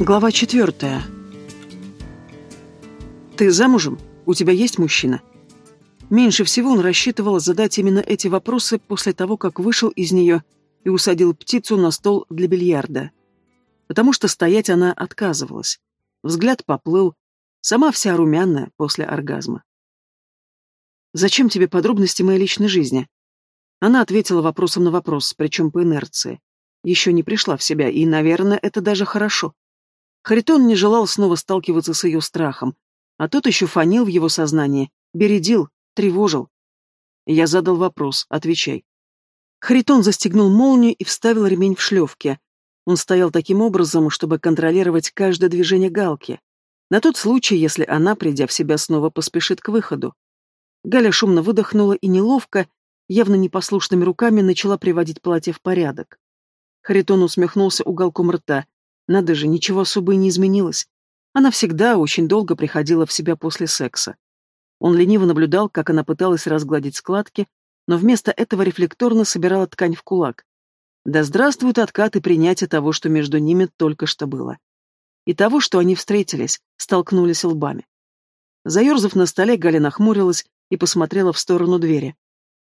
Глава четвертая. «Ты замужем? У тебя есть мужчина?» Меньше всего он рассчитывал задать именно эти вопросы после того, как вышел из нее и усадил птицу на стол для бильярда. Потому что стоять она отказывалась. Взгляд поплыл, сама вся румяная после оргазма. «Зачем тебе подробности моей личной жизни?» Она ответила вопросом на вопрос, причем по инерции. Еще не пришла в себя, и, наверное, это даже хорошо. Харитон не желал снова сталкиваться с ее страхом, а тот еще фанил в его сознании, бередил, тревожил. Я задал вопрос, отвечай. Харитон застегнул молнию и вставил ремень в шлевке. Он стоял таким образом, чтобы контролировать каждое движение галки. На тот случай, если она, придя в себя, снова поспешит к выходу. Галя шумно выдохнула и неловко, явно непослушными руками начала приводить платье в порядок. Харитон усмехнулся уголком рта. Надо же, ничего особо и не изменилось. Она всегда очень долго приходила в себя после секса. Он лениво наблюдал, как она пыталась разгладить складки, но вместо этого рефлекторно собирала ткань в кулак. Да здравствует откат и принятие того, что между ними только что было. И того, что они встретились, столкнулись лбами. Заерзав на столе, Галя нахмурилась и посмотрела в сторону двери.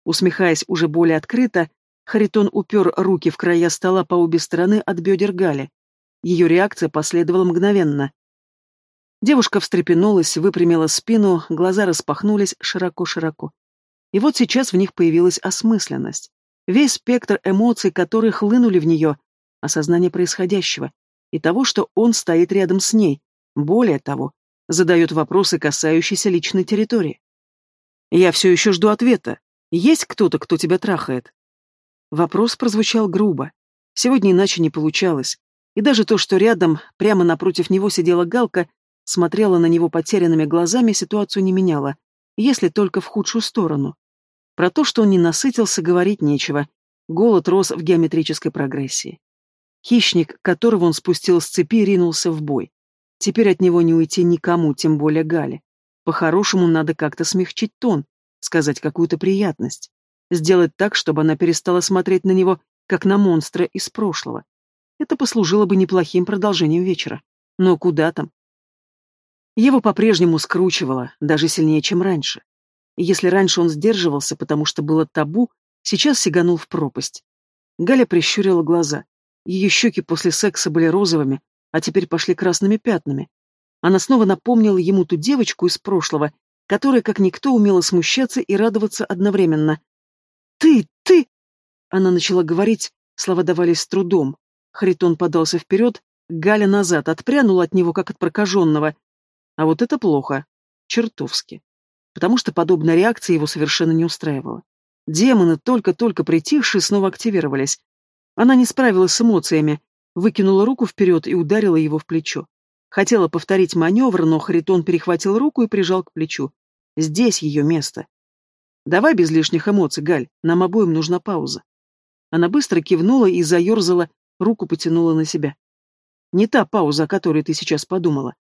Усмехаясь уже более открыто, Харитон упер руки в края стола по обе стороны от бедер Гали. Ее реакция последовала мгновенно. Девушка встрепенулась, выпрямила спину, глаза распахнулись широко-широко. И вот сейчас в них появилась осмысленность. Весь спектр эмоций, которые хлынули в нее, осознание происходящего и того, что он стоит рядом с ней, более того, задает вопросы, касающиеся личной территории. «Я все еще жду ответа. Есть кто-то, кто тебя трахает?» Вопрос прозвучал грубо. Сегодня иначе не получалось. И даже то, что рядом, прямо напротив него сидела Галка, смотрела на него потерянными глазами, ситуацию не меняла, если только в худшую сторону. Про то, что он не насытился, говорить нечего. Голод рос в геометрической прогрессии. Хищник, которого он спустил с цепи, ринулся в бой. Теперь от него не уйти никому, тем более Гале. По-хорошему надо как-то смягчить тон, сказать какую-то приятность. Сделать так, чтобы она перестала смотреть на него, как на монстра из прошлого. Это послужило бы неплохим продолжением вечера. Но куда там? Его по-прежнему скручивало, даже сильнее, чем раньше. Если раньше он сдерживался, потому что было табу, сейчас сиганул в пропасть. Галя прищурила глаза. Ее щеки после секса были розовыми, а теперь пошли красными пятнами. Она снова напомнила ему ту девочку из прошлого, которая, как никто, умела смущаться и радоваться одновременно. «Ты, ты!» Она начала говорить, слова давались с трудом, Харитон подался вперед, Галя назад, отпрянула от него, как от прокаженного. А вот это плохо. Чертовски. Потому что подобная реакция его совершенно не устраивала. Демоны, только-только притихшие, снова активировались. Она не справилась с эмоциями, выкинула руку вперед и ударила его в плечо. Хотела повторить маневр, но Харитон перехватил руку и прижал к плечу. Здесь ее место. Давай без лишних эмоций, Галь, нам обоим нужна пауза. Она быстро кивнула и заерзала, руку потянула на себя. Не та пауза, о которой ты сейчас подумала.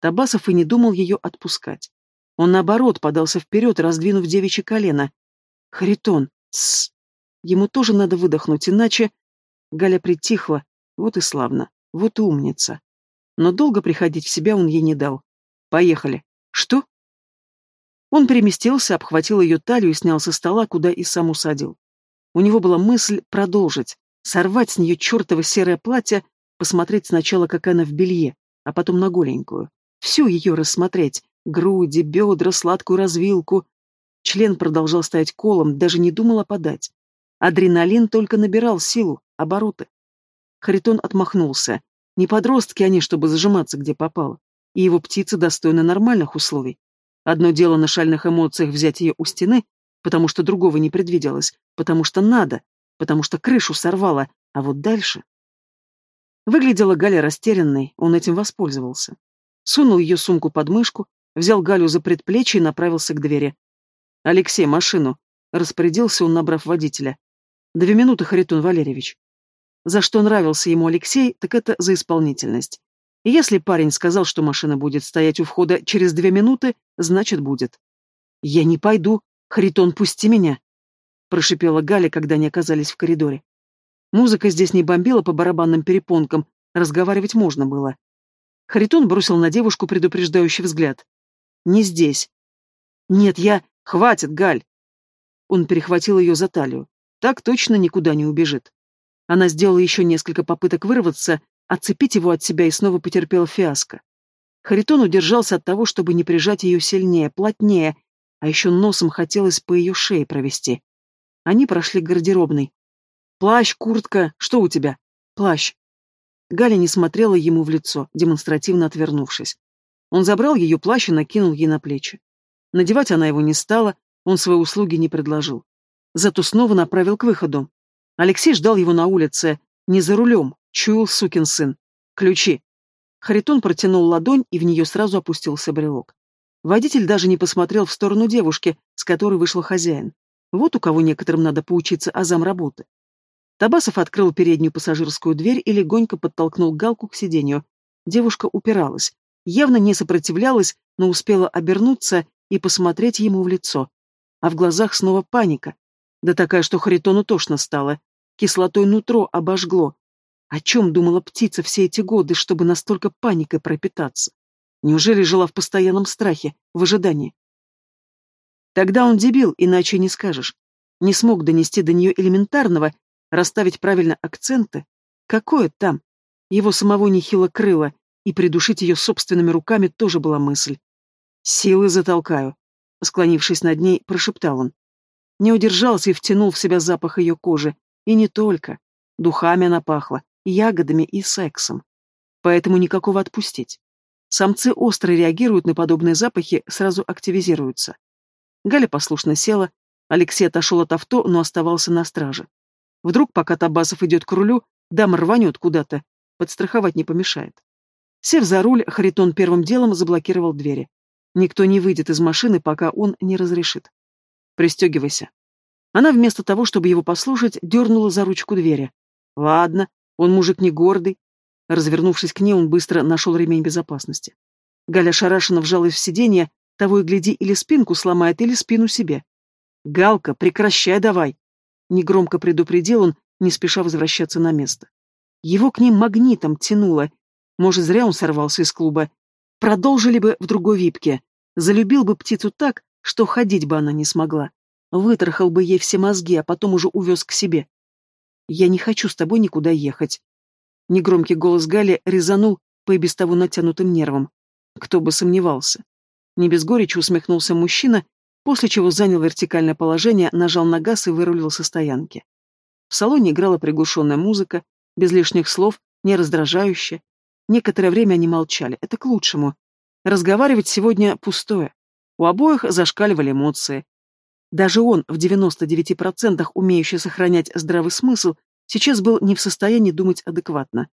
Табасов и не думал ее отпускать. Он, наоборот, подался вперед, раздвинув девичье колено. «Харитон! Тссс! Ему тоже надо выдохнуть, иначе...» Галя притихла. Вот и славно. Вот и умница. Но долго приходить в себя он ей не дал. «Поехали!» «Что?» Он переместился, обхватил ее талию и снял со стола, куда и сам усадил. У него была мысль продолжить, Сорвать с нее чертово серое платье, посмотреть сначала, как она в белье, а потом на голенькую. Всю ее рассмотреть. Груди, бедра, сладкую развилку. Член продолжал стоять колом, даже не думал опадать. Адреналин только набирал силу, обороты. Харитон отмахнулся. Не подростки они, чтобы зажиматься, где попало. И его птица достойна нормальных условий. Одно дело на шальных эмоциях взять ее у стены, потому что другого не предвиделось, потому что надо, потому что крышу сорвало, а вот дальше... Выглядела Галя растерянной, он этим воспользовался. Сунул ее сумку под мышку, взял Галю за предплечье и направился к двери. «Алексей, машину!» — распорядился он, набрав водителя. «Две минуты, Харитон Валерьевич». За что нравился ему Алексей, так это за исполнительность. И если парень сказал, что машина будет стоять у входа через две минуты, значит будет. «Я не пойду. Харитон, пусти меня!» — прошипела Галя, когда они оказались в коридоре. Музыка здесь не бомбила по барабанным перепонкам, разговаривать можно было. Харитон бросил на девушку предупреждающий взгляд. «Не здесь». «Нет, я...» «Хватит, Галь!» Он перехватил ее за талию. Так точно никуда не убежит. Она сделала еще несколько попыток вырваться, отцепить его от себя и снова потерпела фиаско. Харитон удержался от того, чтобы не прижать ее сильнее, плотнее, а еще носом хотелось по ее шее провести. Они прошли к гардеробной. «Плащ, куртка, что у тебя?» «Плащ». Галя не смотрела ему в лицо, демонстративно отвернувшись. Он забрал ее плащ и накинул ей на плечи. Надевать она его не стала, он свои услуги не предложил. Зато снова направил к выходу. Алексей ждал его на улице, не за рулем, чуял сукин сын. Ключи. Харитон протянул ладонь, и в нее сразу опустился брелок. Водитель даже не посмотрел в сторону девушки, с которой вышел хозяин. Вот у кого некоторым надо поучиться азам работы. Табасов открыл переднюю пассажирскую дверь и легонько подтолкнул Галку к сиденью. Девушка упиралась. Явно не сопротивлялась, но успела обернуться и посмотреть ему в лицо. А в глазах снова паника. Да такая, что Харитону тошно стало. Кислотой нутро обожгло. О чем думала птица все эти годы, чтобы настолько паникой пропитаться? Неужели жила в постоянном страхе, в ожидании? Тогда он дебил, иначе не скажешь. Не смог донести до нее элементарного, расставить правильно акценты. Какое там? Его самого нехило крыло, и придушить ее собственными руками тоже была мысль. Силы затолкаю. Склонившись над ней, прошептал он. Не удержался и втянул в себя запах ее кожи. И не только. Духами она пахла, ягодами и сексом. Поэтому никакого отпустить. Самцы остро реагируют на подобные запахи, сразу активизируются. Галя послушно села, Алексей отошел от авто, но оставался на страже. Вдруг, пока Табасов идет к рулю, дама рванет куда-то, подстраховать не помешает. Сев за руль, Харитон первым делом заблокировал двери. Никто не выйдет из машины, пока он не разрешит. Пристегивайся. Она вместо того, чтобы его послушать, дернула за ручку двери. Ладно, он мужик не гордый. Развернувшись к ней, он быстро нашел ремень безопасности. Галя шарашенно вжалась в сиденье, того и гляди, или спинку сломает, или спину себе. «Галка, прекращай давай!» Негромко предупредил он, не спеша возвращаться на место. Его к ним магнитом тянуло. Может, зря он сорвался из клуба. Продолжили бы в другой випке. Залюбил бы птицу так, что ходить бы она не смогла. Вытрахал бы ей все мозги, а потом уже увез к себе. «Я не хочу с тобой никуда ехать». Негромкий голос Гали резанул по и без того натянутым нервам. Кто бы сомневался. Не без горечи усмехнулся мужчина, после чего занял вертикальное положение, нажал на газ и вырулил со стоянки. В салоне играла приглушенная музыка, без лишних слов, не раздражающая. Некоторое время они молчали, это к лучшему. Разговаривать сегодня пустое. У обоих зашкаливали эмоции. Даже он, в 99% умеющий сохранять здравый смысл, сейчас был не в состоянии думать адекватно.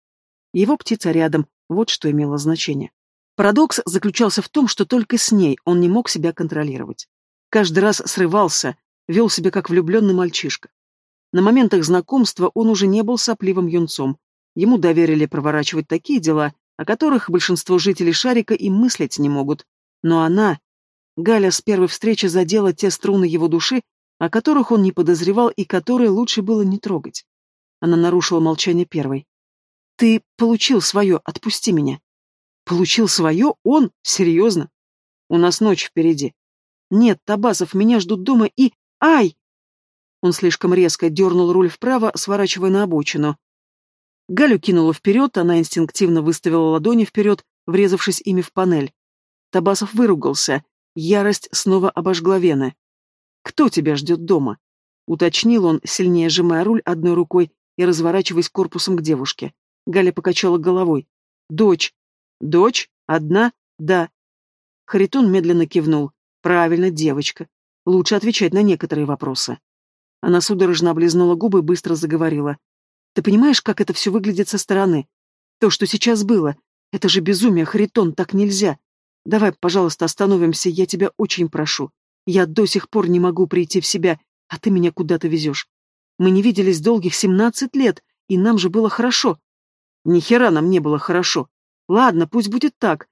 Его птица рядом, вот что имело значение. Парадокс заключался в том, что только с ней он не мог себя контролировать. Каждый раз срывался, вел себя как влюбленный мальчишка. На моментах знакомства он уже не был сопливым юнцом. Ему доверили проворачивать такие дела, о которых большинство жителей Шарика и мыслить не могут. Но она, Галя с первой встречи задела те струны его души, о которых он не подозревал и которые лучше было не трогать. Она нарушила молчание первой. «Ты получил свое, отпусти меня». «Получил свое? Он? Серьезно? У нас ночь впереди». «Нет, Табасов, меня ждут дома и... Ай!» Он слишком резко дернул руль вправо, сворачивая на обочину. Галю кинула вперед, она инстинктивно выставила ладони вперед, врезавшись ими в панель. Табасов выругался. Ярость снова обожгла вены. «Кто тебя ждет дома?» — уточнил он, сильнее сжимая руль одной рукой и разворачиваясь корпусом к девушке. Галя покачала головой. «Дочь». «Дочь? Одна? Да». Харитон медленно кивнул. «Правильно, девочка. Лучше отвечать на некоторые вопросы». Она судорожно облизнула губы и быстро заговорила. «Ты понимаешь, как это все выглядит со стороны? То, что сейчас было. Это же безумие, Харитон, так нельзя. Давай, пожалуйста, остановимся, я тебя очень прошу. Я до сих пор не могу прийти в себя, а ты меня куда-то везешь. Мы не виделись долгих семнадцать лет, и нам же было хорошо. Ни хера нам не было хорошо. Ладно, пусть будет так.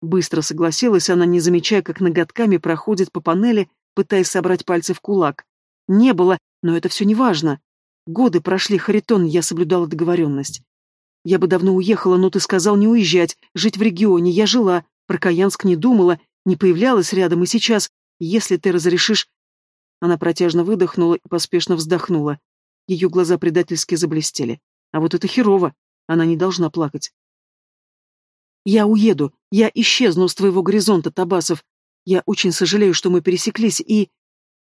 Быстро согласилась она, не замечая, как ноготками проходит по панели, пытаясь собрать пальцы в кулак. Не было, но это все не важно. Годы прошли, Харитон, я соблюдала договоренность. Я бы давно уехала, но ты сказал не уезжать, жить в регионе. Я жила, про Каянск не думала, не появлялась рядом, и сейчас, если ты разрешишь...» Она протяжно выдохнула и поспешно вздохнула. Ее глаза предательски заблестели. А вот это херово. Она не должна плакать. «Я уеду. Я исчезну с твоего горизонта, Табасов. Я очень сожалею, что мы пересеклись, и...»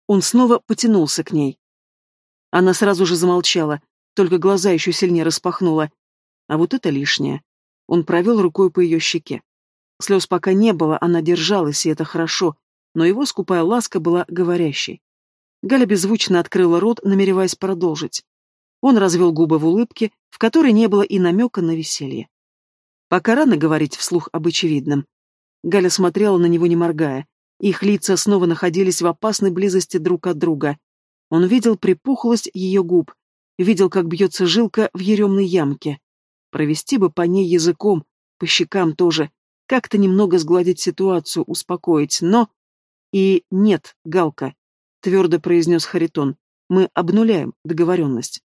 Он снова потянулся к ней. Она сразу же замолчала, только глаза еще сильнее распахнула. А вот это лишнее. Он провел рукой по ее щеке. Слез пока не было, она держалась, и это хорошо, но его скупая ласка была говорящей. Галя беззвучно открыла рот, намереваясь продолжить. Он развел губы в улыбке, в которой не было и намека на веселье. Пока рано говорить вслух об очевидном. Галя смотрела на него, не моргая. Их лица снова находились в опасной близости друг от друга. Он видел припухлость ее губ, видел, как бьется жилка в еремной ямке. Провести бы по ней языком, по щекам тоже, как-то немного сгладить ситуацию, успокоить, но... И нет, Галка, твердо произнес Харитон, мы обнуляем договоренность.